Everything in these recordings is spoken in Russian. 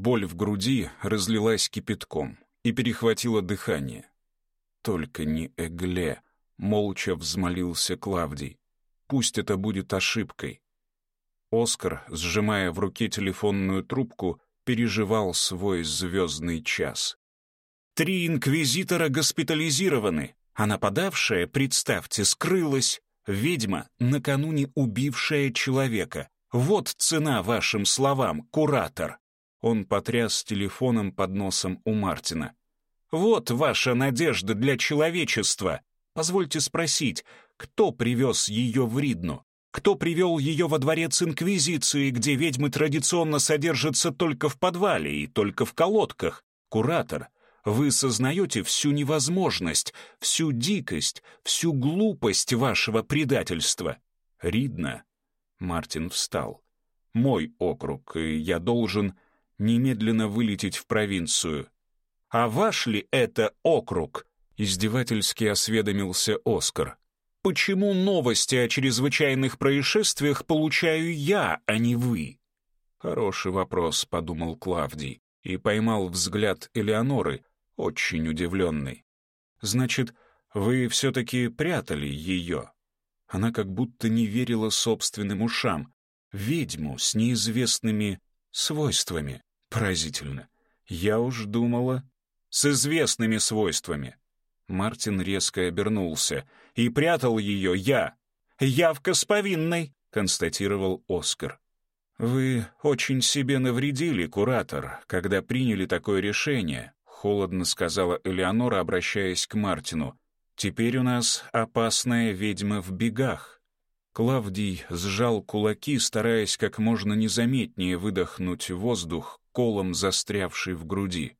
боль в груди разлилась кипятком и перехватила дыхание. «Только не Эгле», — молча взмолился Клавдий. «Пусть это будет ошибкой». Оскар, сжимая в руке телефонную трубку, переживал свой звездный час. «Три инквизитора госпитализированы, а нападавшая, представьте, скрылась. Ведьма, накануне убившая человека. Вот цена вашим словам, куратор». Он потряс телефоном под носом у Мартина. «Вот ваша надежда для человечества! Позвольте спросить, кто привез ее в Ридну? Кто привел ее во дворец Инквизиции, где ведьмы традиционно содержатся только в подвале и только в колодках? Куратор, вы сознаете всю невозможность, всю дикость, всю глупость вашего предательства?» «Ридна». Мартин встал. «Мой округ, и я должен...» немедленно вылететь в провинцию. «А ваш ли это округ?» — издевательски осведомился Оскар. «Почему новости о чрезвычайных происшествиях получаю я, а не вы?» «Хороший вопрос», — подумал Клавдий и поймал взгляд Элеоноры, очень удивленный. «Значит, вы все-таки прятали ее?» Она как будто не верила собственным ушам. «Ведьму с неизвестными свойствами». Поразительно. Я уж думала... С известными свойствами. Мартин резко обернулся. И прятал ее я. Я в Косповинной, констатировал Оскар. «Вы очень себе навредили, куратор, когда приняли такое решение», — холодно сказала Элеонора, обращаясь к Мартину. «Теперь у нас опасная ведьма в бегах». Клавдий сжал кулаки, стараясь как можно незаметнее выдохнуть воздух, колом застрявший в груди.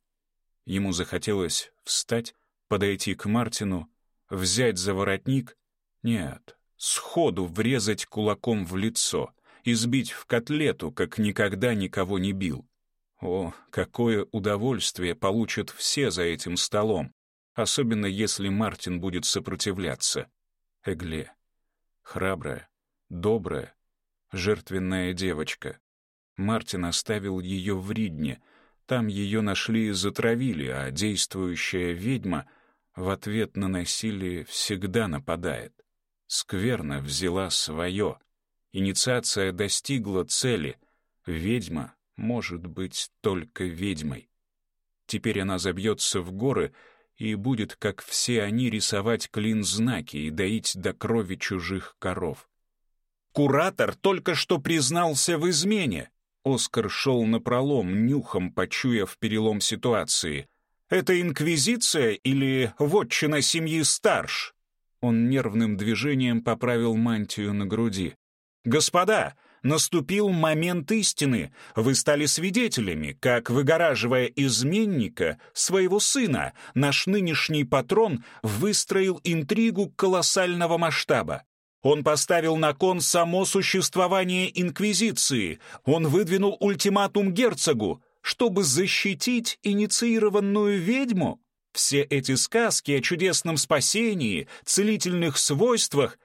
Ему захотелось встать, подойти к Мартину, взять за воротник. Нет, сходу врезать кулаком в лицо, избить в котлету, как никогда никого не бил. О, какое удовольствие получат все за этим столом, особенно если Мартин будет сопротивляться. Эгле. Храбрая, добрая, жертвенная девочка. Мартин оставил ее в Ридне. Там ее нашли и затравили, а действующая ведьма в ответ на насилие всегда нападает. Скверна взяла свое. Инициация достигла цели. Ведьма может быть только ведьмой. Теперь она забьется в горы и будет, как все они, рисовать клин-знаки и доить до крови чужих коров. «Куратор только что признался в измене!» Оскар шел напролом, нюхом почуяв перелом ситуации. «Это инквизиция или вотчина семьи Старш?» Он нервным движением поправил мантию на груди. «Господа, наступил момент истины. Вы стали свидетелями, как, выгораживая изменника, своего сына, наш нынешний патрон выстроил интригу колоссального масштаба. Он поставил на кон само существование Инквизиции. Он выдвинул ультиматум герцогу, чтобы защитить инициированную ведьму. Все эти сказки о чудесном спасении, целительных свойствах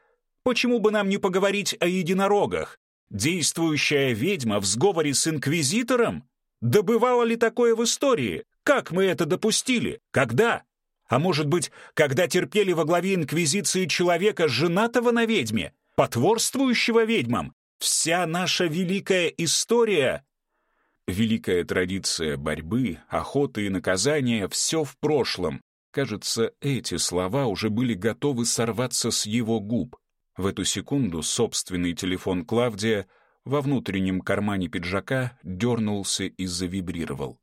Почему бы нам не поговорить о единорогах? Действующая ведьма в сговоре с инквизитором? Да ли такое в истории? Как мы это допустили? Когда? А может быть, когда терпели во главе инквизиции человека, женатого на ведьме, потворствующего ведьмам? Вся наша великая история... Великая традиция борьбы, охоты и наказания — все в прошлом. Кажется, эти слова уже были готовы сорваться с его губ. В эту секунду собственный телефон Клавдия во внутреннем кармане пиджака дернулся и завибрировал.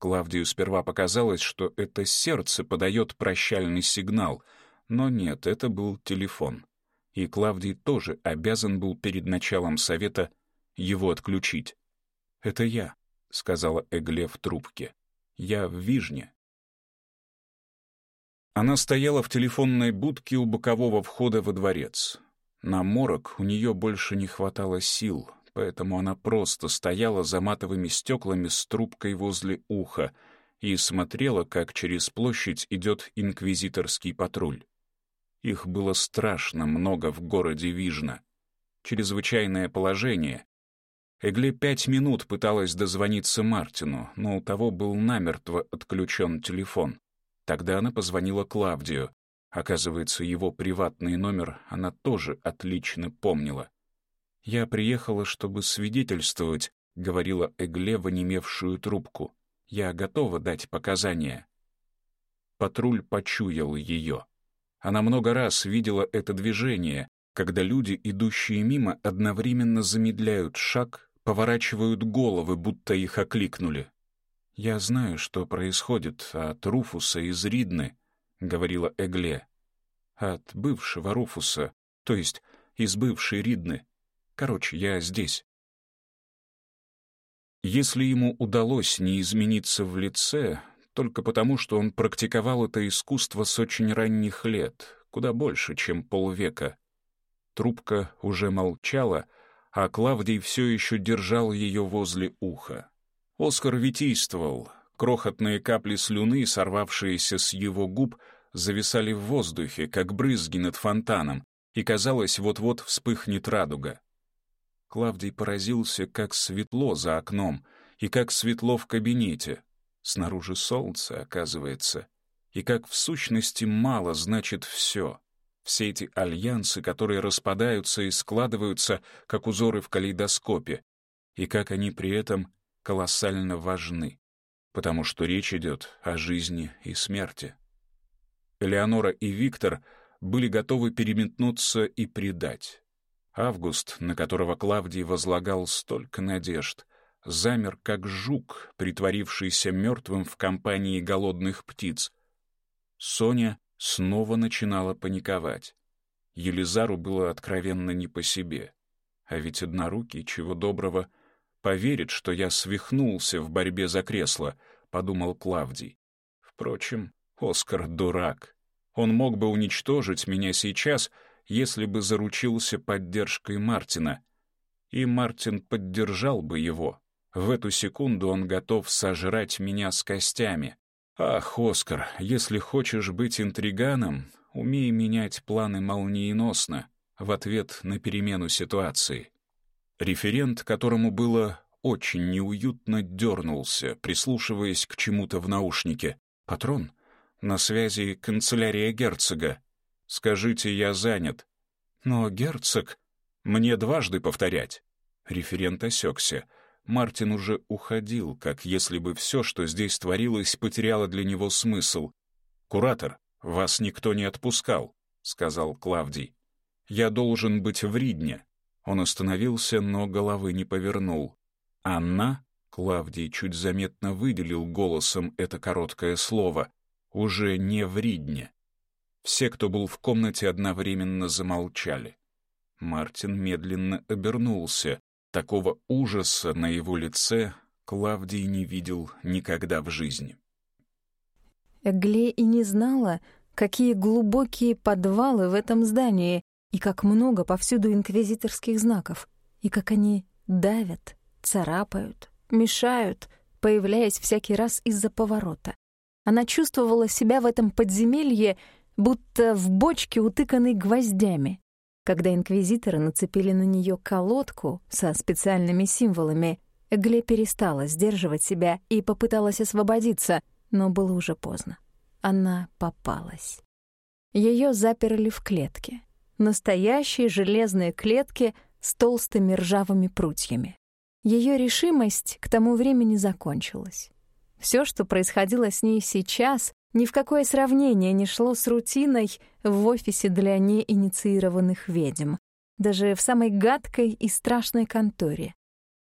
Клавдию сперва показалось, что это сердце подает прощальный сигнал, но нет, это был телефон. И Клавдий тоже обязан был перед началом совета его отключить. «Это я», — сказала Эгле в трубке. «Я в Вижне». Она стояла в телефонной будке у бокового входа во дворец. На морок у нее больше не хватало сил — поэтому она просто стояла за матовыми стеклами с трубкой возле уха и смотрела, как через площадь идет инквизиторский патруль. Их было страшно много в городе Вижна. Чрезвычайное положение. Эгли пять минут пыталась дозвониться Мартину, но у того был намертво отключен телефон. Тогда она позвонила Клавдию. Оказывается, его приватный номер она тоже отлично помнила. «Я приехала, чтобы свидетельствовать», — говорила Эгле в онемевшую трубку. «Я готова дать показания». Патруль почуял ее. Она много раз видела это движение, когда люди, идущие мимо, одновременно замедляют шаг, поворачивают головы, будто их окликнули. «Я знаю, что происходит от Руфуса из Ридны», — говорила Эгле. «От бывшего Руфуса, то есть из бывшей Ридны. Короче, я здесь. Если ему удалось не измениться в лице, только потому, что он практиковал это искусство с очень ранних лет, куда больше, чем полвека. Трубка уже молчала, а Клавдий все еще держал ее возле уха. Оскар витийствовал, крохотные капли слюны, сорвавшиеся с его губ, зависали в воздухе, как брызги над фонтаном, и, казалось, вот-вот вспыхнет радуга. Клавдий поразился, как светло за окном и как светло в кабинете. Снаружи солнце, оказывается. И как в сущности мало значит все. Все эти альянсы, которые распадаются и складываются, как узоры в калейдоскопе. И как они при этом колоссально важны. Потому что речь идет о жизни и смерти. Элеонора и Виктор были готовы переметнуться и предать. Август, на которого Клавдий возлагал столько надежд, замер как жук, притворившийся мертвым в компании голодных птиц. Соня снова начинала паниковать. Елизару было откровенно не по себе. А ведь однорукий, чего доброго, поверит, что я свихнулся в борьбе за кресло, подумал Клавдий. Впрочем, Оскар дурак. Он мог бы уничтожить меня сейчас — если бы заручился поддержкой Мартина. И Мартин поддержал бы его. В эту секунду он готов сожрать меня с костями. «Ах, Оскар, если хочешь быть интриганом, умей менять планы молниеносно» в ответ на перемену ситуации. Референт, которому было очень неуютно, дернулся, прислушиваясь к чему-то в наушнике. «Патрон, на связи канцелярия герцога». Скажите, я занят. Но, герцог, мне дважды повторять. Референт осекся. Мартин уже уходил, как если бы все, что здесь творилось, потеряло для него смысл. «Куратор, вас никто не отпускал», — сказал Клавдий. «Я должен быть в Ридне». Он остановился, но головы не повернул. «Анна?» — Клавдий чуть заметно выделил голосом это короткое слово. «Уже не в Ридне». Все, кто был в комнате, одновременно замолчали. Мартин медленно обернулся. Такого ужаса на его лице Клавдий не видел никогда в жизни. Эгле и не знала, какие глубокие подвалы в этом здании и как много повсюду инквизиторских знаков, и как они давят, царапают, мешают, появляясь всякий раз из-за поворота. Она чувствовала себя в этом подземелье будто в бочке, утыканной гвоздями. Когда инквизиторы нацепили на нее колодку со специальными символами, Гле перестала сдерживать себя и попыталась освободиться, но было уже поздно. Она попалась. Ее заперли в клетке. Настоящие железные клетки с толстыми ржавыми прутьями. Ее решимость к тому времени закончилась. Все, что происходило с ней сейчас, ни в какое сравнение не шло с рутиной в офисе для неинициированных ведьм, даже в самой гадкой и страшной конторе.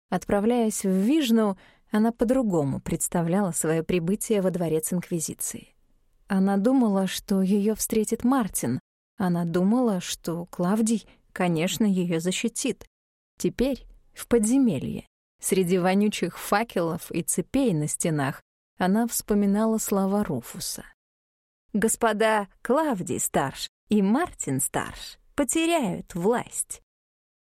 Отправляясь в Вижну, она по-другому представляла свое прибытие во дворец Инквизиции. Она думала, что ее встретит Мартин. Она думала, что Клавдий, конечно, ее защитит. Теперь в подземелье. Среди вонючих факелов и цепей на стенах она вспоминала слова Руфуса. «Господа Клавдий Старш и Мартин Старш потеряют власть».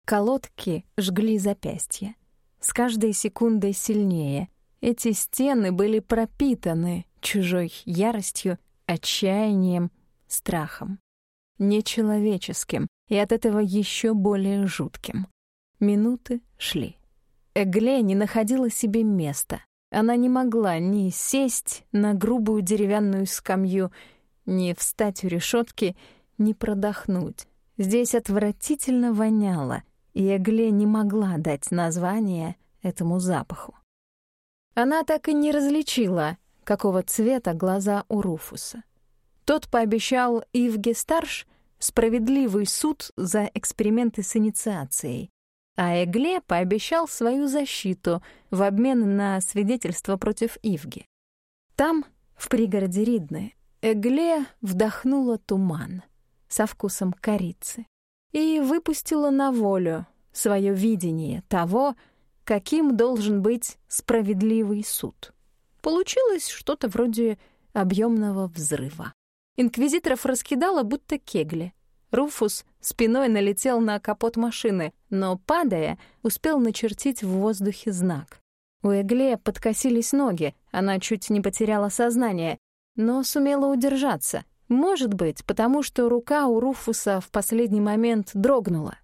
Колодки жгли запястья. С каждой секундой сильнее. Эти стены были пропитаны чужой яростью, отчаянием, страхом. Нечеловеческим и от этого еще более жутким. Минуты шли. Эгле не находила себе места. Она не могла ни сесть на грубую деревянную скамью, ни встать у решетки, ни продохнуть. Здесь отвратительно воняло, и Эгле не могла дать название этому запаху. Она так и не различила, какого цвета глаза у Руфуса. Тот пообещал Ивге Старш справедливый суд за эксперименты с инициацией, а Эгле пообещал свою защиту в обмен на свидетельство против Ивги. Там, в пригороде Ридны, Эгле вдохнула туман со вкусом корицы и выпустила на волю свое видение того, каким должен быть справедливый суд. Получилось что-то вроде объемного взрыва. Инквизиторов раскидало будто кегли — Руфус спиной налетел на капот машины, но, падая, успел начертить в воздухе знак. У Эгле подкосились ноги, она чуть не потеряла сознание, но сумела удержаться. Может быть, потому что рука у Руфуса в последний момент дрогнула.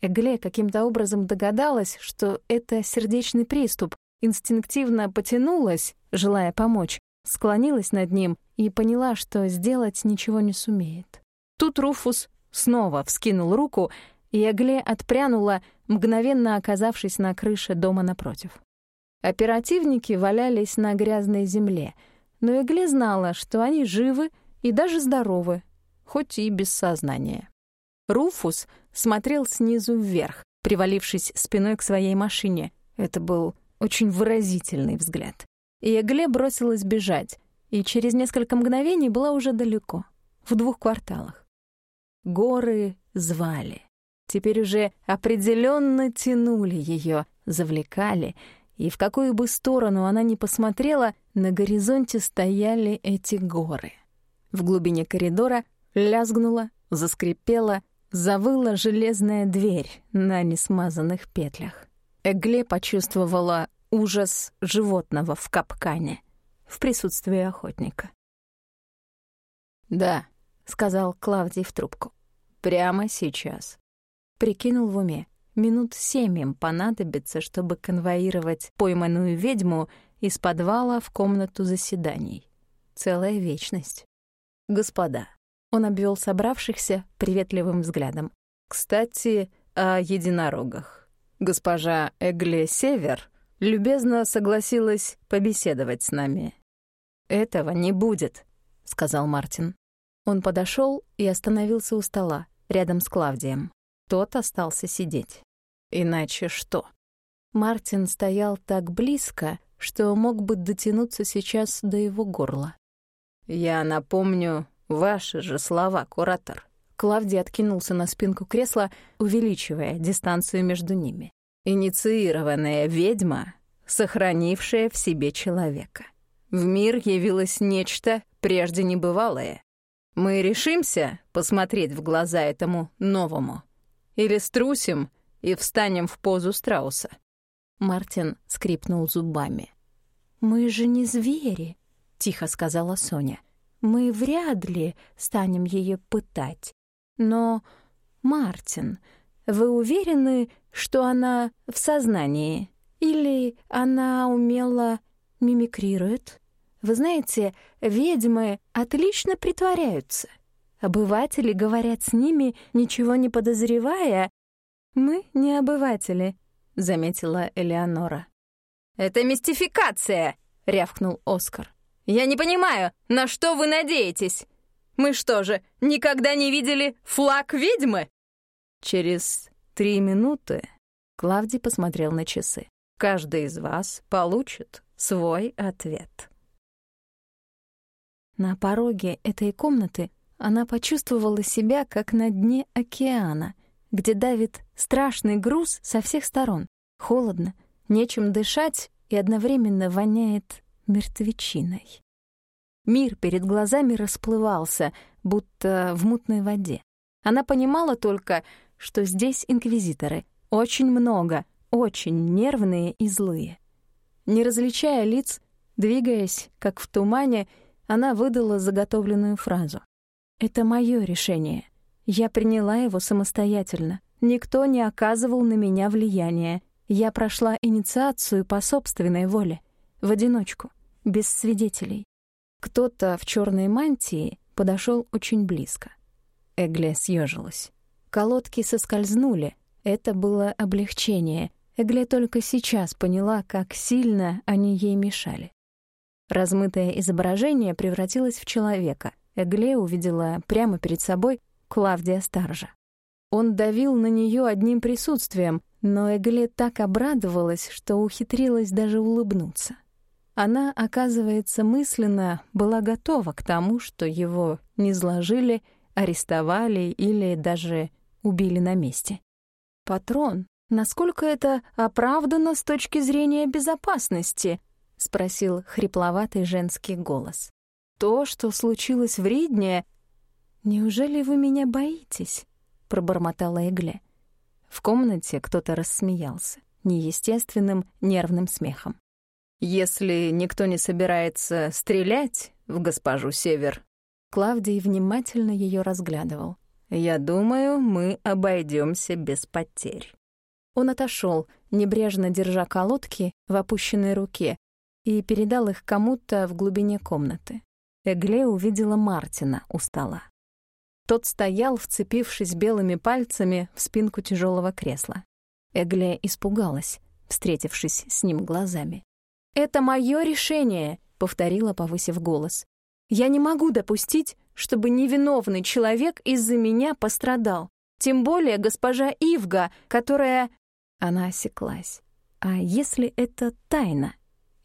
Эгле каким-то образом догадалась, что это сердечный приступ, инстинктивно потянулась, желая помочь, склонилась над ним и поняла, что сделать ничего не сумеет. Тут Руфус снова вскинул руку, и Агле отпрянула, мгновенно оказавшись на крыше дома напротив. Оперативники валялись на грязной земле, но Эгле знала, что они живы и даже здоровы, хоть и без сознания. Руфус смотрел снизу вверх, привалившись спиной к своей машине. Это был очень выразительный взгляд. И Эгле бросилась бежать, и через несколько мгновений была уже далеко, в двух кварталах горы звали. Теперь уже определенно тянули ее, завлекали, и в какую бы сторону она ни посмотрела, на горизонте стояли эти горы. В глубине коридора лязгнула, заскрипела, завыла железная дверь на несмазанных петлях. Эгле почувствовала ужас животного в капкане в присутствии охотника. «Да», сказал Клавдий в трубку. Прямо сейчас. Прикинул в уме. Минут семь им понадобится, чтобы конвоировать пойманную ведьму из подвала в комнату заседаний. Целая вечность. Господа, он обвел собравшихся приветливым взглядом. Кстати, о единорогах. Госпожа Эгле Север любезно согласилась побеседовать с нами. «Этого не будет», — сказал Мартин. Он подошел и остановился у стола, рядом с Клавдием. Тот остался сидеть. Иначе что? Мартин стоял так близко, что мог бы дотянуться сейчас до его горла. «Я напомню ваши же слова, куратор». Клавдий откинулся на спинку кресла, увеличивая дистанцию между ними. «Инициированная ведьма, сохранившая в себе человека. В мир явилось нечто прежде небывалое, мы решимся посмотреть в глаза этому новому? Или струсим и встанем в позу страуса?» Мартин скрипнул зубами. «Мы же не звери», — тихо сказала Соня. «Мы вряд ли станем ее пытать. Но, Мартин, вы уверены, что она в сознании? Или она умело мимикрирует?» Вы знаете, ведьмы отлично притворяются. Обыватели говорят с ними, ничего не подозревая. Мы не обыватели, заметила Элеонора. Это мистификация, рявкнул Оскар. Я не понимаю, на что вы надеетесь? Мы что же, никогда не видели флаг ведьмы? Через три минуты Клавдий посмотрел на часы. Каждый из вас получит свой ответ. На пороге этой комнаты она почувствовала себя как на дне океана, где давит страшный груз со всех сторон. Холодно, нечем дышать и одновременно воняет мертвечиной. Мир перед глазами расплывался, будто в мутной воде. Она понимала только, что здесь инквизиторы. Очень много, очень нервные и злые. Не различая лиц, двигаясь, как в тумане, она выдала заготовленную фразу. «Это мое решение. Я приняла его самостоятельно. Никто не оказывал на меня влияния. Я прошла инициацию по собственной воле, в одиночку, без свидетелей. Кто-то в черной мантии подошел очень близко. Эгле съежилась. Колодки соскользнули. Это было облегчение. Эгле только сейчас поняла, как сильно они ей мешали. Размытое изображение превратилось в человека. Эгле увидела прямо перед собой Клавдия Старжа. Он давил на нее одним присутствием, но Эгле так обрадовалась, что ухитрилась даже улыбнуться. Она, оказывается, мысленно была готова к тому, что его не низложили, арестовали или даже убили на месте. «Патрон, насколько это оправдано с точки зрения безопасности?» — спросил хрипловатый женский голос. «То, что случилось в Ридне...» «Неужели вы меня боитесь?» — пробормотала Эгле. В комнате кто-то рассмеялся неестественным нервным смехом. «Если никто не собирается стрелять в госпожу Север...» Клавдий внимательно ее разглядывал. «Я думаю, мы обойдемся без потерь». Он отошел, небрежно держа колодки в опущенной руке, и передал их кому-то в глубине комнаты. Эгле увидела Мартина у стола. Тот стоял, вцепившись белыми пальцами в спинку тяжелого кресла. Эгле испугалась, встретившись с ним глазами. «Это мое решение», — повторила, повысив голос. «Я не могу допустить, чтобы невиновный человек из-за меня пострадал. Тем более госпожа Ивга, которая...» Она осеклась. «А если это тайна?»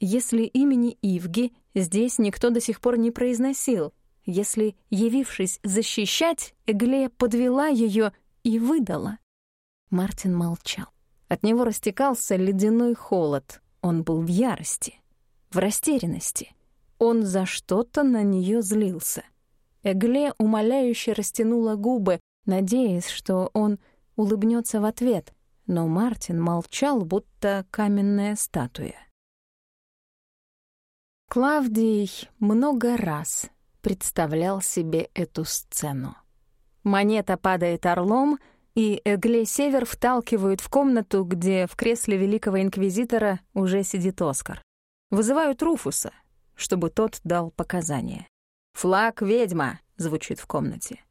Если имени Ивги здесь никто до сих пор не произносил, если, явившись защищать, Эглея подвела ее и выдала. Мартин молчал. От него растекался ледяной холод. Он был в ярости, в растерянности. Он за что-то на нее злился. Эгле умоляюще растянула губы, надеясь, что он улыбнется в ответ, но Мартин молчал, будто каменная статуя. Клавдий много раз представлял себе эту сцену. Монета падает орлом, и Эгле Север вталкивают в комнату, где в кресле великого инквизитора уже сидит Оскар. Вызывают Руфуса, чтобы тот дал показания. «Флаг ведьма!» — звучит в комнате.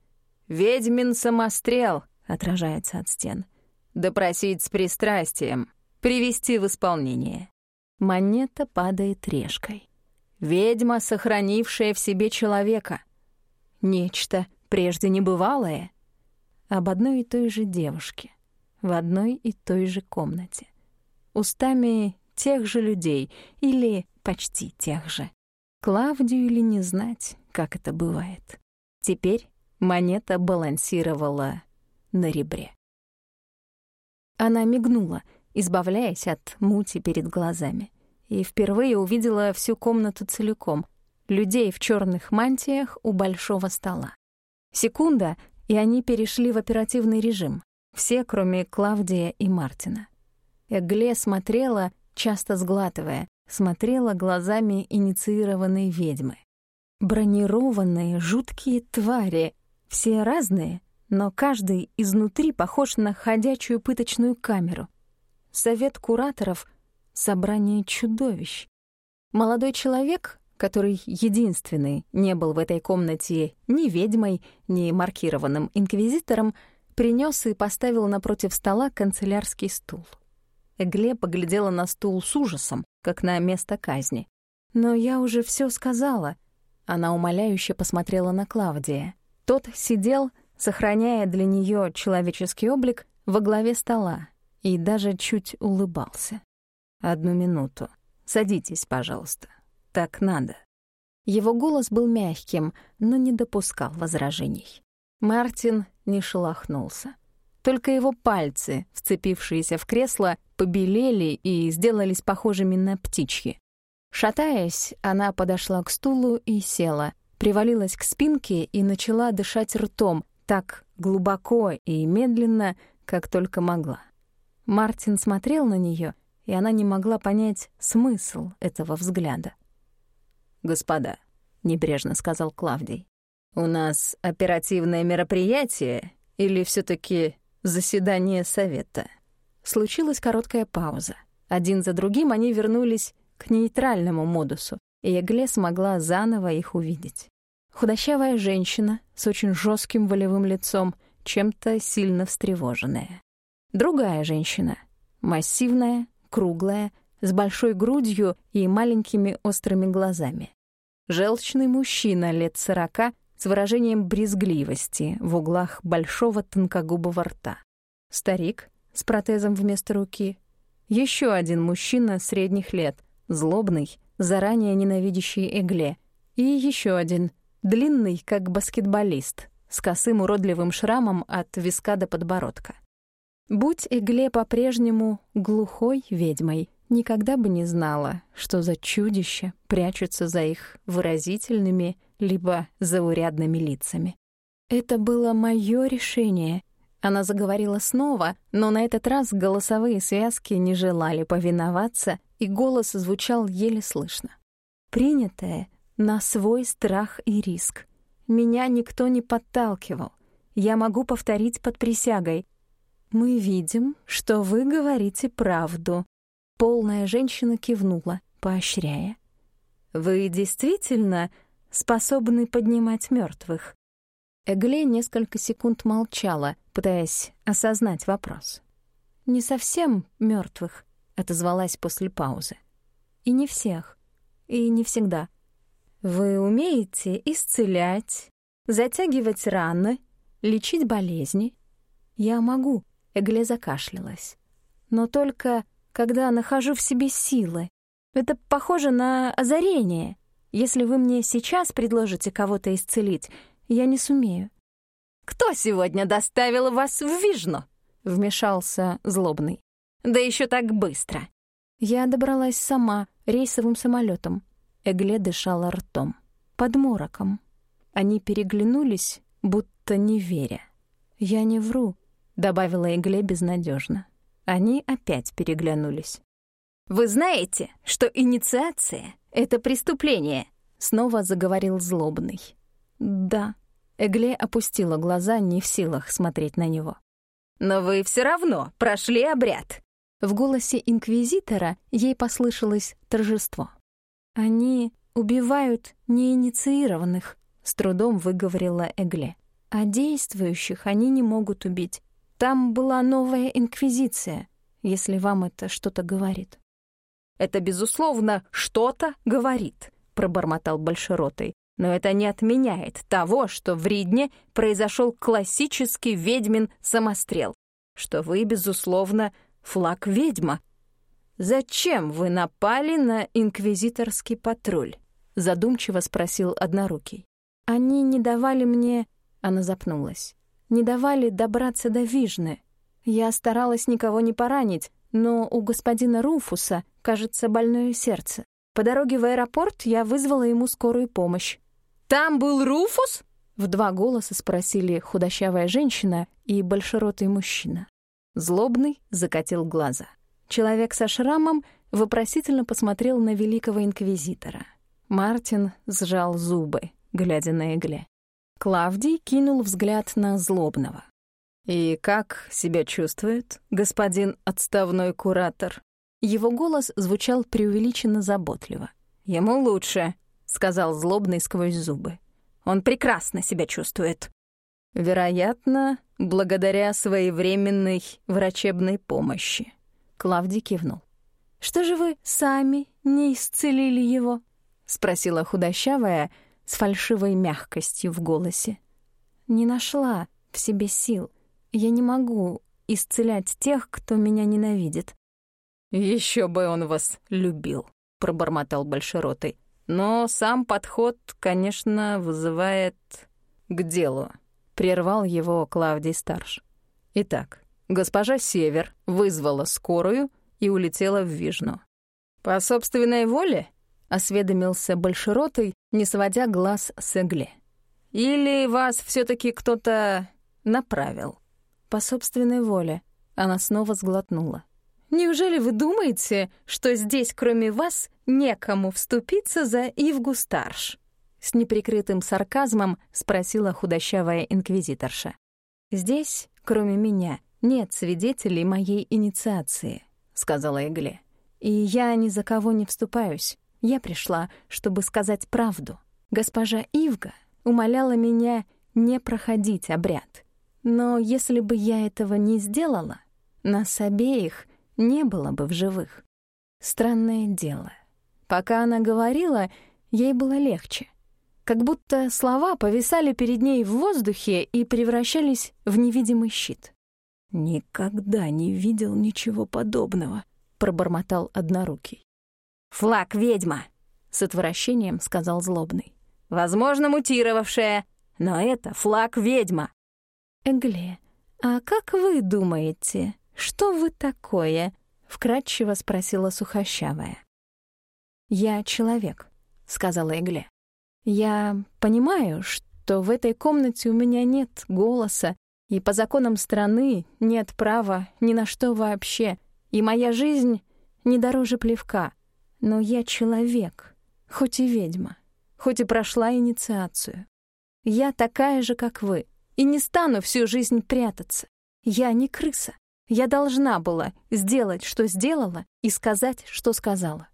«Ведьмин самострел!» — отражается от стен. «Допросить с пристрастием! Привести в исполнение!» Монета падает решкой. Ведьма, сохранившая в себе человека. Нечто прежде небывалое. Об одной и той же девушке. В одной и той же комнате. Устами тех же людей или почти тех же. Клавдию ли не знать, как это бывает. Теперь монета балансировала на ребре. Она мигнула, избавляясь от мути перед глазами и впервые увидела всю комнату целиком — людей в черных мантиях у большого стола. Секунда, и они перешли в оперативный режим. Все, кроме Клавдия и Мартина. Эгле смотрела, часто сглатывая, смотрела глазами инициированной ведьмы. Бронированные, жуткие твари, все разные, но каждый изнутри похож на ходячую пыточную камеру. Совет кураторов собрание чудовищ. Молодой человек, который единственный не был в этой комнате ни ведьмой, ни маркированным инквизитором, принес и поставил напротив стола канцелярский стул. Эгле поглядела на стул с ужасом, как на место казни. «Но я уже все сказала». Она умоляюще посмотрела на Клавдия. Тот сидел, сохраняя для нее человеческий облик, во главе стола и даже чуть улыбался. «Одну минуту. Садитесь, пожалуйста. Так надо». Его голос был мягким, но не допускал возражений. Мартин не шелохнулся. Только его пальцы, вцепившиеся в кресло, побелели и сделались похожими на птичьи. Шатаясь, она подошла к стулу и села, привалилась к спинке и начала дышать ртом так глубоко и медленно, как только могла. Мартин смотрел на нее и она не могла понять смысл этого взгляда. «Господа», — небрежно сказал Клавдий, «у нас оперативное мероприятие или все таки заседание совета?» Случилась короткая пауза. Один за другим они вернулись к нейтральному модусу, и Эгле смогла заново их увидеть. Худощавая женщина с очень жестким волевым лицом, чем-то сильно встревоженная. Другая женщина, массивная, круглая, с большой грудью и маленькими острыми глазами. Желчный мужчина лет сорока с выражением брезгливости в углах большого тонкогубого рта. Старик с протезом вместо руки. Еще один мужчина средних лет, злобный, заранее ненавидящий Эгле. И еще один, длинный, как баскетболист, с косым уродливым шрамом от виска до подбородка. Будь Эгле по-прежнему глухой ведьмой, никогда бы не знала, что за чудище прячутся за их выразительными либо заурядными лицами. «Это было мое решение», — она заговорила снова, но на этот раз голосовые связки не желали повиноваться, и голос звучал еле слышно. «Принятое на свой страх и риск. Меня никто не подталкивал. Я могу повторить под присягой. Мы видим, что вы говорите правду. Полная женщина кивнула, поощряя. Вы действительно способны поднимать мертвых? Эгле несколько секунд молчала, пытаясь осознать вопрос. Не совсем мертвых, отозвалась после паузы. И не всех, и не всегда. Вы умеете исцелять, затягивать раны, лечить болезни? Я могу, Эгле закашлялась. Но только когда нахожу в себе силы. Это похоже на озарение. Если вы мне сейчас предложите кого-то исцелить, я не сумею. «Кто сегодня доставил вас в Вижну?» — вмешался злобный. «Да еще так быстро!» Я добралась сама, рейсовым самолетом. Эгле дышала ртом. Под мороком. Они переглянулись, будто не веря. «Я не вру добавила Игле безнадежно. Они опять переглянулись. «Вы знаете, что инициация — это преступление?» Снова заговорил злобный. «Да». Эгле опустила глаза, не в силах смотреть на него. «Но вы все равно прошли обряд!» В голосе инквизитора ей послышалось торжество. «Они убивают неинициированных», — с трудом выговорила Эгле. «А действующих они не могут убить. Там была новая инквизиция, если вам это что-то говорит. Это, безусловно, что-то говорит, пробормотал Большеротый. Но это не отменяет того, что в Ридне произошел классический ведьмин самострел, что вы, безусловно, флаг ведьма. Зачем вы напали на инквизиторский патруль? задумчиво спросил однорукий. Они не давали мне, она запнулась не давали добраться до Вижны. Я старалась никого не поранить, но у господина Руфуса, кажется, больное сердце. По дороге в аэропорт я вызвала ему скорую помощь. «Там был Руфус?» — в два голоса спросили худощавая женщина и большеротый мужчина. Злобный закатил глаза. Человек со шрамом вопросительно посмотрел на великого инквизитора. Мартин сжал зубы, глядя на Эгле. Клавдий кинул взгляд на злобного. «И как себя чувствует господин отставной куратор?» Его голос звучал преувеличенно заботливо. «Ему лучше», — сказал злобный сквозь зубы. «Он прекрасно себя чувствует». «Вероятно, благодаря своевременной врачебной помощи», — Клавдий кивнул. «Что же вы сами не исцелили его?» — спросила худощавая, — с фальшивой мягкостью в голосе. «Не нашла в себе сил». Я не могу исцелять тех, кто меня ненавидит. Еще бы он вас любил, пробормотал Большеротый. Но сам подход, конечно, вызывает к делу. Прервал его Клавдий Старш. Итак, госпожа Север вызвала скорую и улетела в Вижну. По собственной воле? осведомился Большеротый, не сводя глаз с Эгле. «Или вас все таки кто-то направил?» «По собственной воле». Она снова сглотнула. «Неужели вы думаете, что здесь, кроме вас, некому вступиться за Ивгу Старш?» С неприкрытым сарказмом спросила худощавая инквизиторша. «Здесь, кроме меня, нет свидетелей моей инициации», — сказала Эгле. «И я ни за кого не вступаюсь. Я пришла, чтобы сказать правду. Госпожа Ивга умоляла меня не проходить обряд. Но если бы я этого не сделала, нас обеих не было бы в живых. Странное дело. Пока она говорила, ей было легче. Как будто слова повисали перед ней в воздухе и превращались в невидимый щит. «Никогда не видел ничего подобного», — пробормотал однорукий. «Флаг ведьма», — с отвращением сказал злобный. «Возможно, мутировавшая, но это флаг ведьма». «Эгле, а как вы думаете, что вы такое?» — вкратчиво спросила сухощавая. «Я человек», — сказала Эгле. «Я понимаю, что в этой комнате у меня нет голоса, и по законам страны нет права ни на что вообще, и моя жизнь не дороже плевка. Но я человек, хоть и ведьма, хоть и прошла инициацию. Я такая же, как вы, и не стану всю жизнь прятаться. Я не крыса. Я должна была сделать, что сделала, и сказать, что сказала.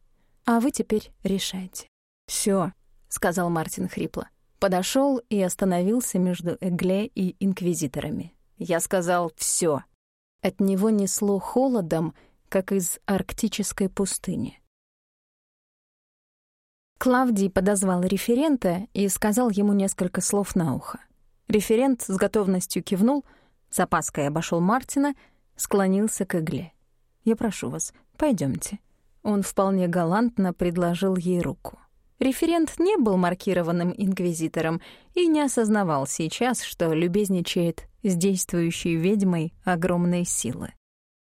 А вы теперь решайте. Все, сказал Мартин хрипло. Подошел и остановился между Эгле и инквизиторами. Я сказал все. От него несло холодом, как из арктической пустыни. Клавдий подозвал референта и сказал ему несколько слов на ухо. Референт с готовностью кивнул, с опаской обошел Мартина, склонился к игле. «Я прошу вас, пойдемте. Он вполне галантно предложил ей руку. Референт не был маркированным инквизитором и не осознавал сейчас, что любезничает с действующей ведьмой огромной силы.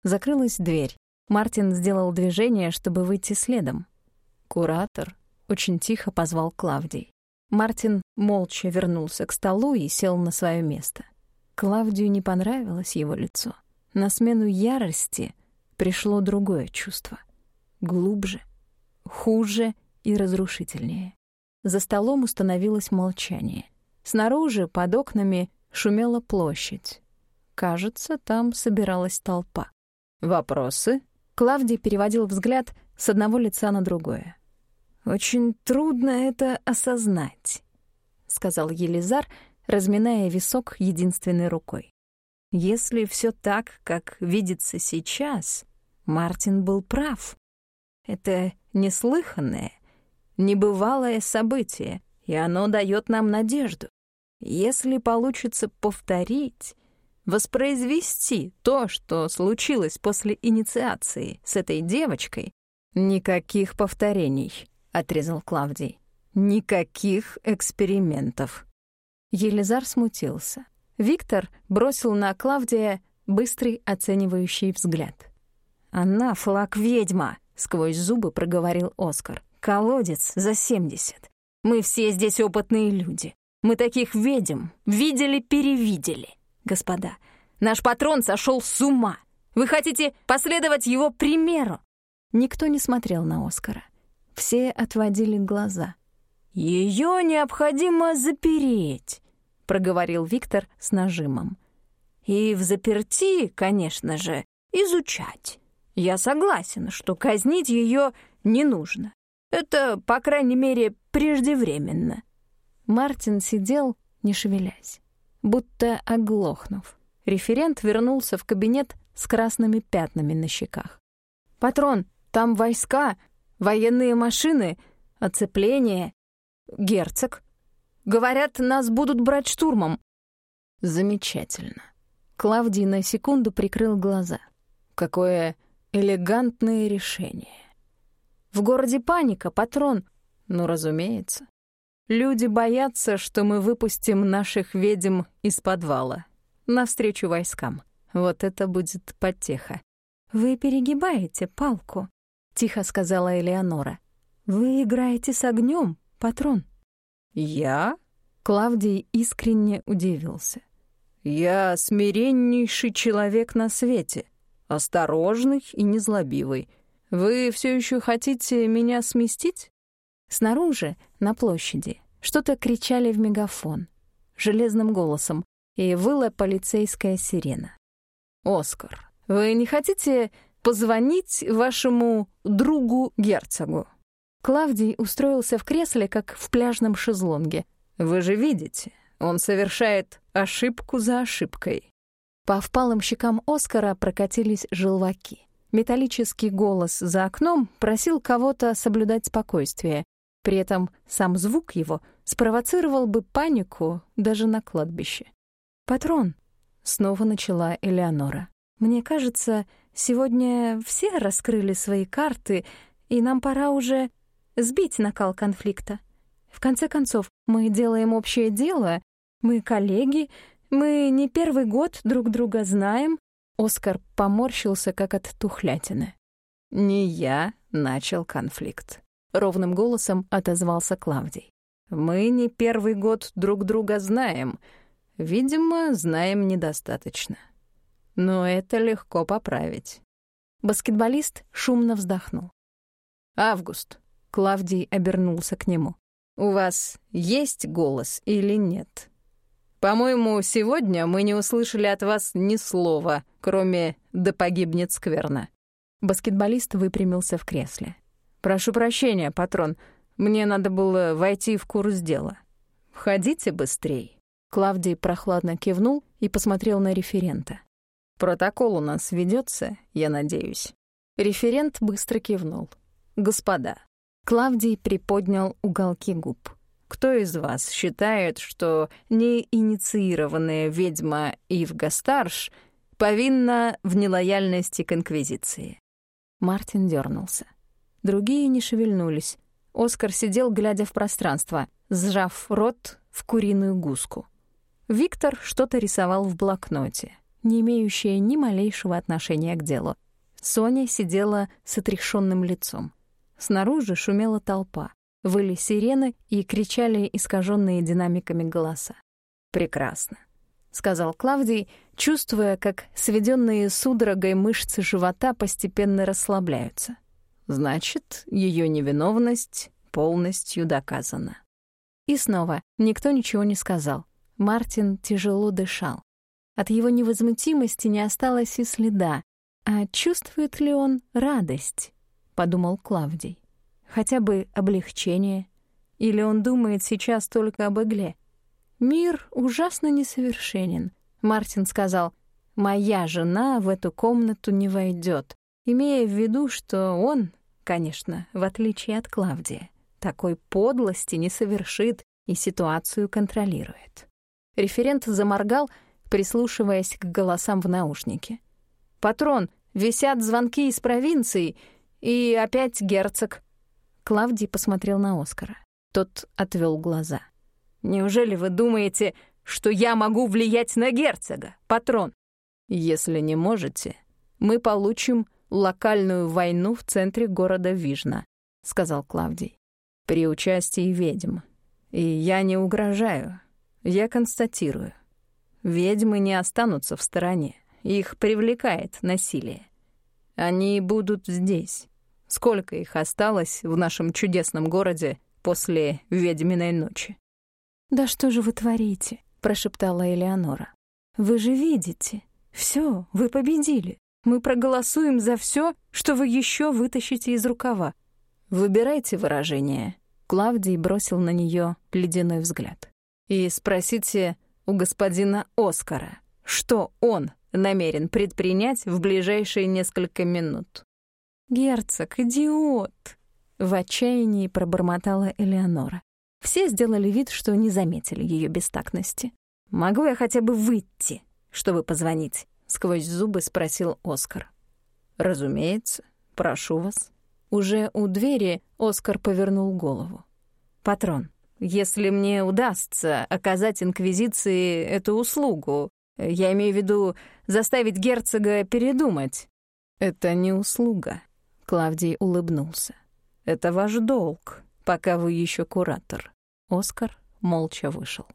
Закрылась дверь. Мартин сделал движение, чтобы выйти следом. Куратор очень тихо позвал Клавдий. Мартин молча вернулся к столу и сел на свое место. Клавдию не понравилось его лицо. На смену ярости пришло другое чувство. Глубже, хуже и разрушительнее. За столом установилось молчание. Снаружи, под окнами, шумела площадь. Кажется, там собиралась толпа. «Вопросы?» Клавдий переводил взгляд с одного лица на другое. «Очень трудно это осознать», — сказал Елизар, разминая висок единственной рукой. «Если все так, как видится сейчас, Мартин был прав. Это неслыханное, небывалое событие, и оно дает нам надежду. Если получится повторить, воспроизвести то, что случилось после инициации с этой девочкой, никаких повторений отрезал Клавдий. Никаких экспериментов. Елизар смутился. Виктор бросил на Клавдия быстрый оценивающий взгляд. «Она флаг ведьма!» — сквозь зубы проговорил Оскар. «Колодец за семьдесят. Мы все здесь опытные люди. Мы таких ведьм видели-перевидели. Господа, наш патрон сошел с ума. Вы хотите последовать его примеру?» Никто не смотрел на Оскара. Все отводили глаза. «Ее необходимо запереть», — проговорил Виктор с нажимом. «И в заперти, конечно же, изучать. Я согласен, что казнить ее не нужно. Это, по крайней мере, преждевременно». Мартин сидел, не шевелясь, будто оглохнув. Референт вернулся в кабинет с красными пятнами на щеках. «Патрон, там войска!» военные машины, оцепление, герцог. Говорят, нас будут брать штурмом. Замечательно. Клавдий на секунду прикрыл глаза. Какое элегантное решение. В городе паника, патрон. Ну, разумеется. Люди боятся, что мы выпустим наших ведьм из подвала. Навстречу войскам. Вот это будет потеха. Вы перегибаете палку. — тихо сказала Элеонора. «Вы играете с огнем, патрон». «Я?» — Клавдий искренне удивился. «Я смиреннейший человек на свете, осторожный и незлобивый. Вы все еще хотите меня сместить?» Снаружи, на площади, что-то кричали в мегафон, железным голосом, и выла полицейская сирена. «Оскар, вы не хотите позвонить вашему другу герцогу». Клавдий устроился в кресле, как в пляжном шезлонге. «Вы же видите, он совершает ошибку за ошибкой». По впалым щекам Оскара прокатились желваки. Металлический голос за окном просил кого-то соблюдать спокойствие. При этом сам звук его спровоцировал бы панику даже на кладбище. «Патрон», — снова начала Элеонора, — «мне кажется, Сегодня все раскрыли свои карты, и нам пора уже сбить накал конфликта. В конце концов, мы делаем общее дело, мы коллеги, мы не первый год друг друга знаем. Оскар поморщился, как от тухлятины. «Не я начал конфликт», — ровным голосом отозвался Клавдий. «Мы не первый год друг друга знаем. Видимо, знаем недостаточно». Но это легко поправить. Баскетболист шумно вздохнул. «Август», — Клавдий обернулся к нему. «У вас есть голос или нет?» «По-моему, сегодня мы не услышали от вас ни слова, кроме «да погибнет скверно». Баскетболист выпрямился в кресле. «Прошу прощения, патрон, мне надо было войти в курс дела. Входите быстрей». Клавдий прохладно кивнул и посмотрел на референта. Протокол у нас ведется, я надеюсь. Референт быстро кивнул. Господа, Клавдий приподнял уголки губ. Кто из вас считает, что неинициированная ведьма Ивга Старш повинна в нелояльности к Инквизиции? Мартин дернулся. Другие не шевельнулись. Оскар сидел, глядя в пространство, сжав рот в куриную гуску. Виктор что-то рисовал в блокноте — не имеющая ни малейшего отношения к делу. Соня сидела с отрешенным лицом. Снаружи шумела толпа, выли сирены и кричали искаженные динамиками голоса. «Прекрасно», — сказал Клавдий, чувствуя, как сведенные судорогой мышцы живота постепенно расслабляются. «Значит, ее невиновность полностью доказана». И снова никто ничего не сказал. Мартин тяжело дышал. От его невозмутимости не осталось и следа. «А чувствует ли он радость?» — подумал Клавдий. «Хотя бы облегчение. Или он думает сейчас только об игле?» «Мир ужасно несовершенен», — Мартин сказал. «Моя жена в эту комнату не войдет, имея в виду, что он, конечно, в отличие от Клавдия, такой подлости не совершит и ситуацию контролирует». Референт заморгал — прислушиваясь к голосам в наушнике. «Патрон, висят звонки из провинции, и опять герцог». Клавдий посмотрел на Оскара. Тот отвел глаза. «Неужели вы думаете, что я могу влиять на герцога, патрон?» «Если не можете, мы получим локальную войну в центре города Вижна», — сказал Клавдий. «При участии ведьм. И я не угрожаю, я констатирую. Ведьмы не останутся в стороне. Их привлекает насилие. Они будут здесь. Сколько их осталось в нашем чудесном городе после ведьминой ночи? «Да что же вы творите?» — прошептала Элеонора. «Вы же видите. Все, вы победили. Мы проголосуем за все, что вы еще вытащите из рукава. Выбирайте выражение». Клавдий бросил на нее ледяной взгляд. «И спросите, у господина Оскара, что он намерен предпринять в ближайшие несколько минут. «Герцог, идиот!» — в отчаянии пробормотала Элеонора. Все сделали вид, что не заметили ее бестактности. «Могу я хотя бы выйти, чтобы позвонить?» — сквозь зубы спросил Оскар. «Разумеется, прошу вас». Уже у двери Оскар повернул голову. «Патрон, если мне удастся оказать Инквизиции эту услугу. Я имею в виду заставить герцога передумать». «Это не услуга», — Клавдий улыбнулся. «Это ваш долг, пока вы еще куратор». Оскар молча вышел.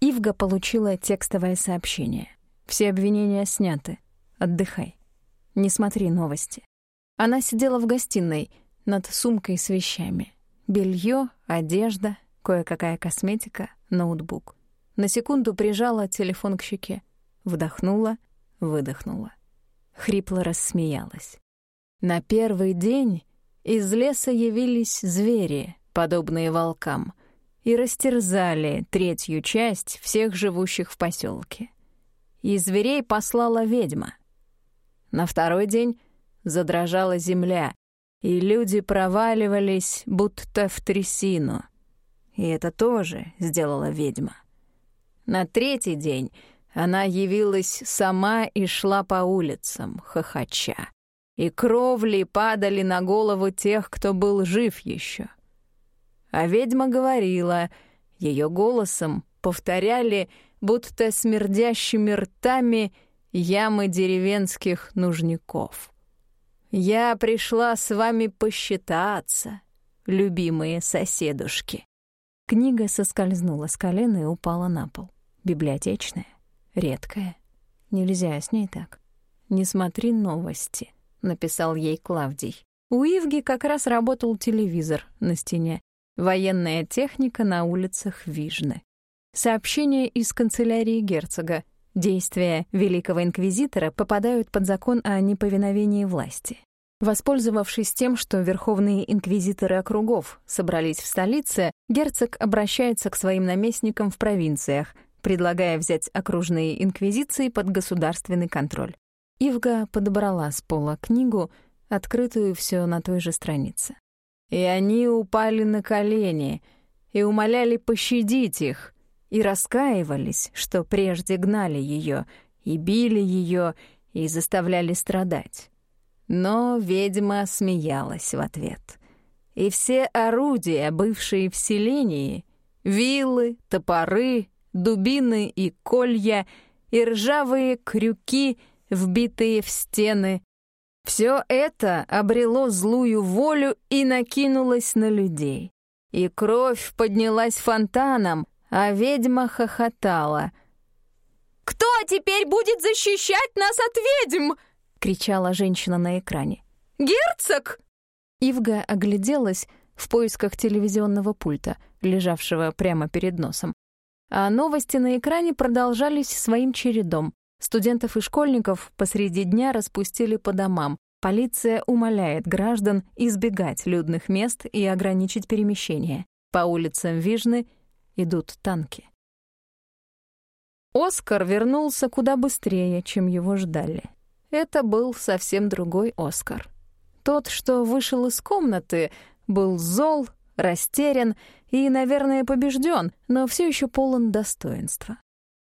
Ивга получила текстовое сообщение. «Все обвинения сняты. Отдыхай. Не смотри новости». Она сидела в гостиной над сумкой с вещами. Белье, одежда, кое-какая косметика, ноутбук. На секунду прижала телефон к щеке. Вдохнула, выдохнула. Хрипло рассмеялась. На первый день из леса явились звери, подобные волкам, и растерзали третью часть всех живущих в поселке. И зверей послала ведьма. На второй день задрожала земля, и люди проваливались, будто в трясину. И это тоже сделала ведьма. На третий день она явилась сама и шла по улицам, хохоча. И кровли падали на голову тех, кто был жив еще. А ведьма говорила, ее голосом повторяли, будто смердящими ртами ямы деревенских нужников — я пришла с вами посчитаться, любимые соседушки. Книга соскользнула с колена и упала на пол. Библиотечная, редкая. Нельзя с ней так. «Не смотри новости», — написал ей Клавдий. У Ивги как раз работал телевизор на стене. Военная техника на улицах Вижны. Сообщение из канцелярии герцога. Действия Великого Инквизитора попадают под закон о неповиновении власти. Воспользовавшись тем, что верховные инквизиторы округов собрались в столице, герцог обращается к своим наместникам в провинциях, предлагая взять окружные инквизиции под государственный контроль. Ивга подобрала с пола книгу, открытую все на той же странице. «И они упали на колени и умоляли пощадить их, и раскаивались, что прежде гнали ее, и били ее, и заставляли страдать» но ведьма смеялась в ответ. И все орудия, бывшие в селении, вилы, топоры, дубины и колья, и ржавые крюки, вбитые в стены, все это обрело злую волю и накинулось на людей. И кровь поднялась фонтаном, а ведьма хохотала. «Кто теперь будет защищать нас от ведьм?» — кричала женщина на экране. «Герцог!» Ивга огляделась в поисках телевизионного пульта, лежавшего прямо перед носом. А новости на экране продолжались своим чередом. Студентов и школьников посреди дня распустили по домам. Полиция умоляет граждан избегать людных мест и ограничить перемещение. По улицам Вижны идут танки. Оскар вернулся куда быстрее, чем его ждали. Это был совсем другой Оскар. Тот, что вышел из комнаты, был зол, растерян и, наверное, побежден, но все еще полон достоинства.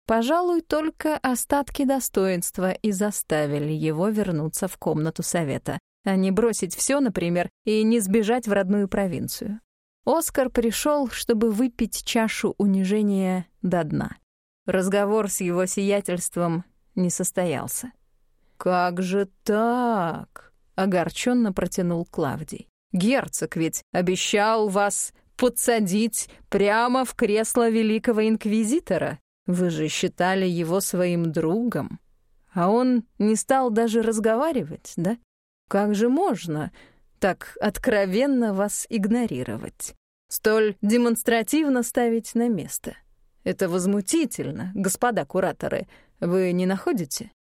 Пожалуй, только остатки достоинства и заставили его вернуться в комнату совета, а не бросить все, например, и не сбежать в родную провинцию. Оскар пришел, чтобы выпить чашу унижения до дна. Разговор с его сиятельством не состоялся. «Как же так?» — огорченно протянул Клавдий. «Герцог ведь обещал вас подсадить прямо в кресло великого инквизитора. Вы же считали его своим другом. А он не стал даже разговаривать, да? Как же можно так откровенно вас игнорировать? Столь демонстративно ставить на место? Это возмутительно, господа кураторы. Вы не находите?»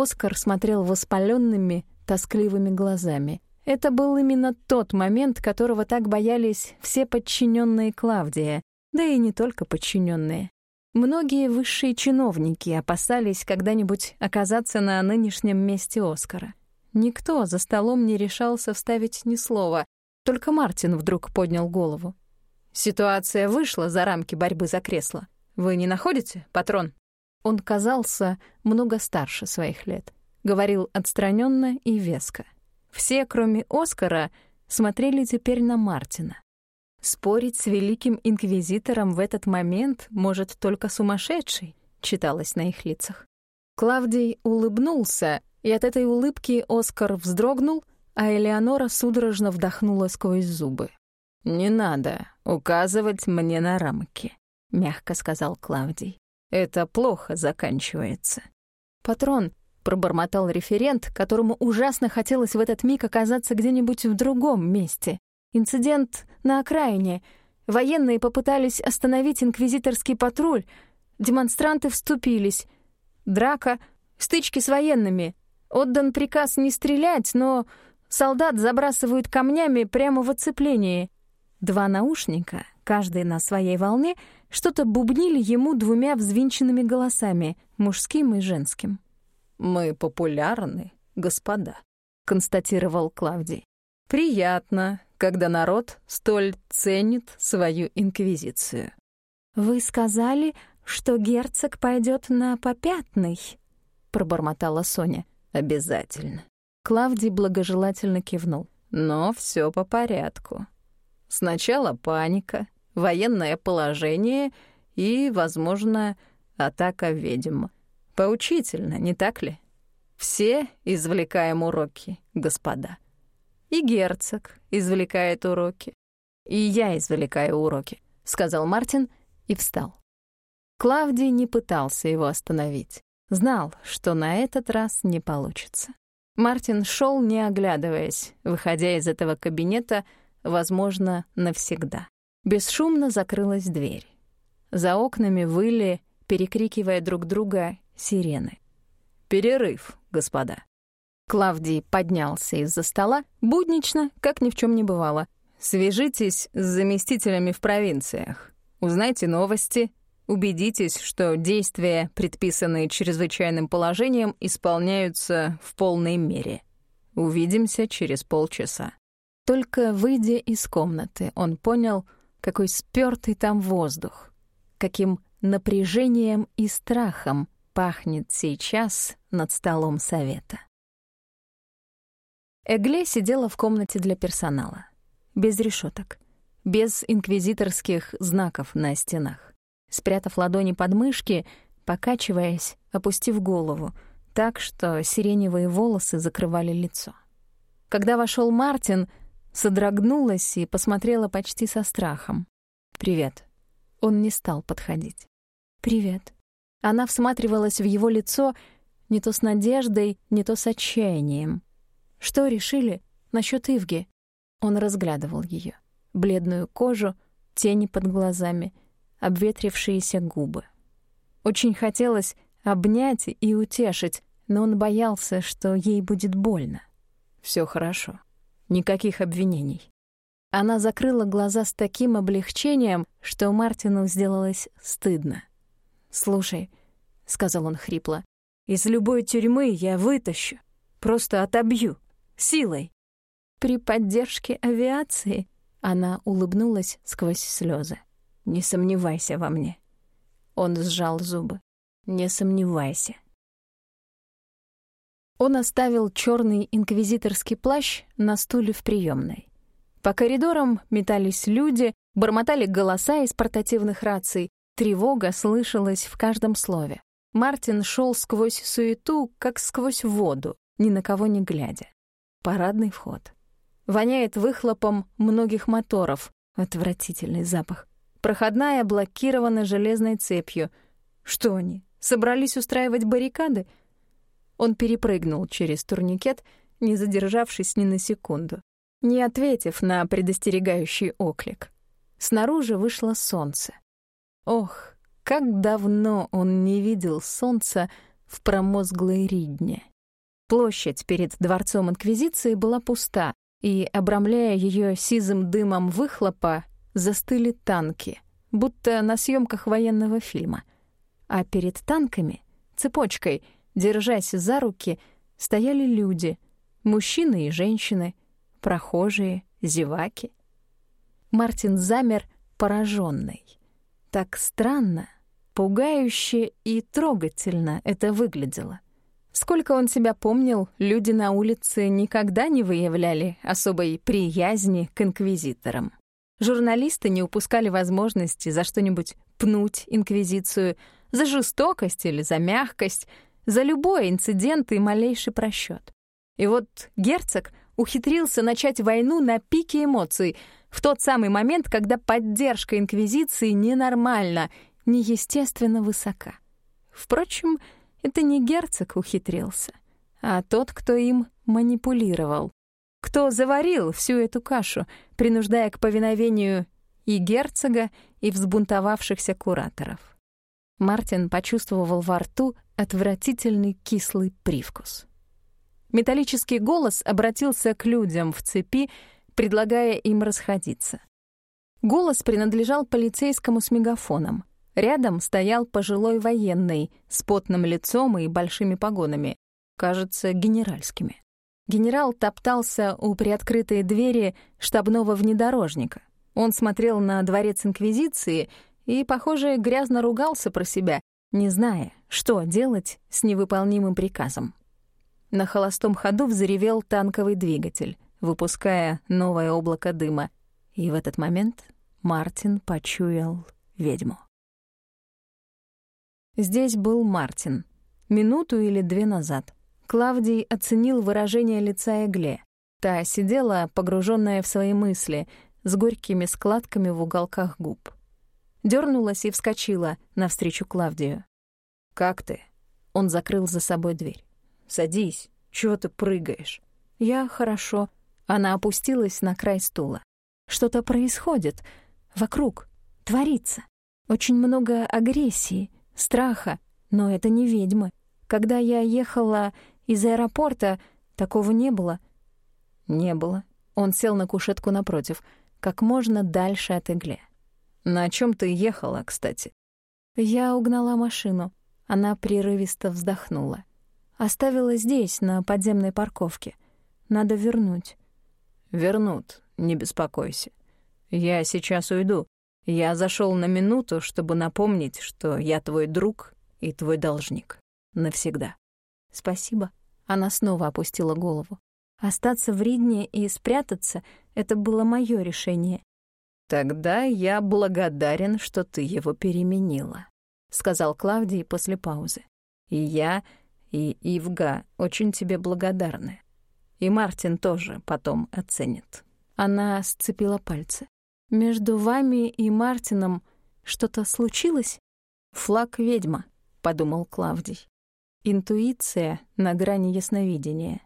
Оскар смотрел воспаленными, тоскливыми глазами. Это был именно тот момент, которого так боялись все подчиненные Клавдия, да и не только подчиненные. Многие высшие чиновники опасались когда-нибудь оказаться на нынешнем месте Оскара. Никто за столом не решался вставить ни слова, только Мартин вдруг поднял голову. «Ситуация вышла за рамки борьбы за кресло. Вы не находите, патрон?» Он казался много старше своих лет. Говорил отстраненно и веско. Все, кроме Оскара, смотрели теперь на Мартина. «Спорить с великим инквизитором в этот момент может только сумасшедший», читалось на их лицах. Клавдий улыбнулся, и от этой улыбки Оскар вздрогнул, а Элеонора судорожно вдохнула сквозь зубы. «Не надо указывать мне на рамки», — мягко сказал Клавдий. Это плохо заканчивается. Патрон, пробормотал референт, которому ужасно хотелось в этот миг оказаться где-нибудь в другом месте. Инцидент на окраине. Военные попытались остановить инквизиторский патруль. Демонстранты вступились. Драка, стычки с военными. Отдан приказ не стрелять, но солдат забрасывают камнями прямо в оцеплении. Два наушника, каждый на своей волне — что-то бубнили ему двумя взвинченными голосами, мужским и женским. «Мы популярны, господа», — констатировал Клавдий. «Приятно, когда народ столь ценит свою инквизицию». «Вы сказали, что герцог пойдет на попятный», — пробормотала Соня. «Обязательно». Клавдий благожелательно кивнул. «Но все по порядку. Сначала паника, военное положение и, возможно, атака ведьм. Поучительно, не так ли? Все извлекаем уроки, господа. И герцог извлекает уроки. И я извлекаю уроки, — сказал Мартин и встал. Клавдий не пытался его остановить. Знал, что на этот раз не получится. Мартин шел, не оглядываясь, выходя из этого кабинета, возможно, навсегда бесшумно закрылась дверь. За окнами выли, перекрикивая друг друга, сирены. «Перерыв, господа». Клавдий поднялся из-за стола, буднично, как ни в чем не бывало. «Свяжитесь с заместителями в провинциях. Узнайте новости, убедитесь, что действия, предписанные чрезвычайным положением, исполняются в полной мере. Увидимся через полчаса». Только выйдя из комнаты, он понял — какой спёртый там воздух, каким напряжением и страхом пахнет сейчас над столом совета. Эгле сидела в комнате для персонала, без решеток, без инквизиторских знаков на стенах. Спрятав ладони под мышки, покачиваясь, опустив голову, так что сиреневые волосы закрывали лицо. Когда вошел Мартин — содрогнулась и посмотрела почти со страхом. «Привет». Он не стал подходить. «Привет». Она всматривалась в его лицо не то с надеждой, не то с отчаянием. «Что решили насчет Ивги?» Он разглядывал ее, бледную кожу, тени под глазами, обветрившиеся губы. Очень хотелось обнять и утешить, но он боялся, что ей будет больно. Все хорошо. никаких обвинений. Она закрыла глаза с таким облегчением, что Мартину сделалось стыдно. «Слушай», — сказал он хрипло, — «из любой тюрьмы я вытащу, просто отобью, силой». «При поддержке авиации», — она улыбнулась сквозь слезы. «Не сомневайся во мне». Он сжал зубы. «Не сомневайся». Он оставил черный инквизиторский плащ на стуле в приемной. По коридорам метались люди, бормотали голоса из портативных раций, тревога слышалась в каждом слове. Мартин шел сквозь суету, как сквозь воду, ни на кого не глядя. Парадный вход. Воняет выхлопом многих моторов, отвратительный запах. Проходная блокирована железной цепью. Что они, собрались устраивать баррикады? Он перепрыгнул через турникет, не задержавшись ни на секунду, не ответив на предостерегающий оклик. Снаружи вышло солнце. Ох, как давно он не видел солнца в промозглой Ридне. Площадь перед дворцом Инквизиции была пуста, и, обрамляя ее сизым дымом выхлопа, застыли танки, будто на съемках военного фильма. А перед танками — цепочкой — Держась за руки, стояли люди, мужчины и женщины, прохожие, зеваки. Мартин замер пораженный. Так странно, пугающе и трогательно это выглядело. Сколько он себя помнил, люди на улице никогда не выявляли особой приязни к инквизиторам. Журналисты не упускали возможности за что-нибудь пнуть инквизицию, за жестокость или за мягкость — за любой инцидент и малейший просчет. И вот герцог ухитрился начать войну на пике эмоций, в тот самый момент, когда поддержка Инквизиции ненормально, неестественно высока. Впрочем, это не герцог ухитрился, а тот, кто им манипулировал, кто заварил всю эту кашу, принуждая к повиновению и герцога, и взбунтовавшихся кураторов. Мартин почувствовал во рту отвратительный кислый привкус. Металлический голос обратился к людям в цепи, предлагая им расходиться. Голос принадлежал полицейскому с мегафоном. Рядом стоял пожилой военный с потным лицом и большими погонами, кажется, генеральскими. Генерал топтался у приоткрытой двери штабного внедорожника. Он смотрел на дворец Инквизиции и, похоже, грязно ругался про себя, не зная, что делать с невыполнимым приказом. На холостом ходу взревел танковый двигатель, выпуская новое облако дыма, и в этот момент Мартин почуял ведьму. Здесь был Мартин. Минуту или две назад. Клавдий оценил выражение лица Эгле. Та сидела, погруженная в свои мысли, с горькими складками в уголках губ дернулась и вскочила навстречу Клавдию. «Как ты?» Он закрыл за собой дверь. «Садись. Чего ты прыгаешь?» «Я хорошо». Она опустилась на край стула. «Что-то происходит. Вокруг. Творится. Очень много агрессии, страха. Но это не ведьмы. Когда я ехала из аэропорта, такого не было». «Не было». Он сел на кушетку напротив, как можно дальше от игле. На чем ты ехала, кстати? Я угнала машину. Она прерывисто вздохнула. Оставила здесь, на подземной парковке. Надо вернуть. Вернут, не беспокойся. Я сейчас уйду. Я зашел на минуту, чтобы напомнить, что я твой друг и твой должник. Навсегда. Спасибо. Она снова опустила голову. Остаться в Ридне и спрятаться — это было мое решение. «Тогда я благодарен, что ты его переменила», — сказал Клавдий после паузы. «И я, и Ивга очень тебе благодарны. И Мартин тоже потом оценит». Она сцепила пальцы. «Между вами и Мартином что-то случилось?» «Флаг ведьма», — подумал Клавдий. «Интуиция на грани ясновидения».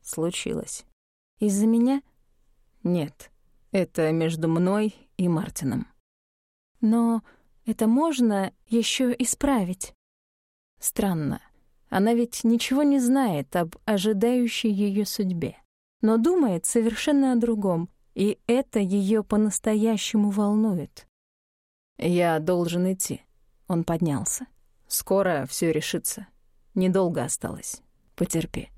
«Случилось». «Из-за меня?» «Нет». Это между мной и Мартином. Но это можно еще исправить. Странно. Она ведь ничего не знает об ожидающей ее судьбе, но думает совершенно о другом, и это ее по-настоящему волнует. «Я должен идти», — он поднялся. «Скоро все решится. Недолго осталось. Потерпи».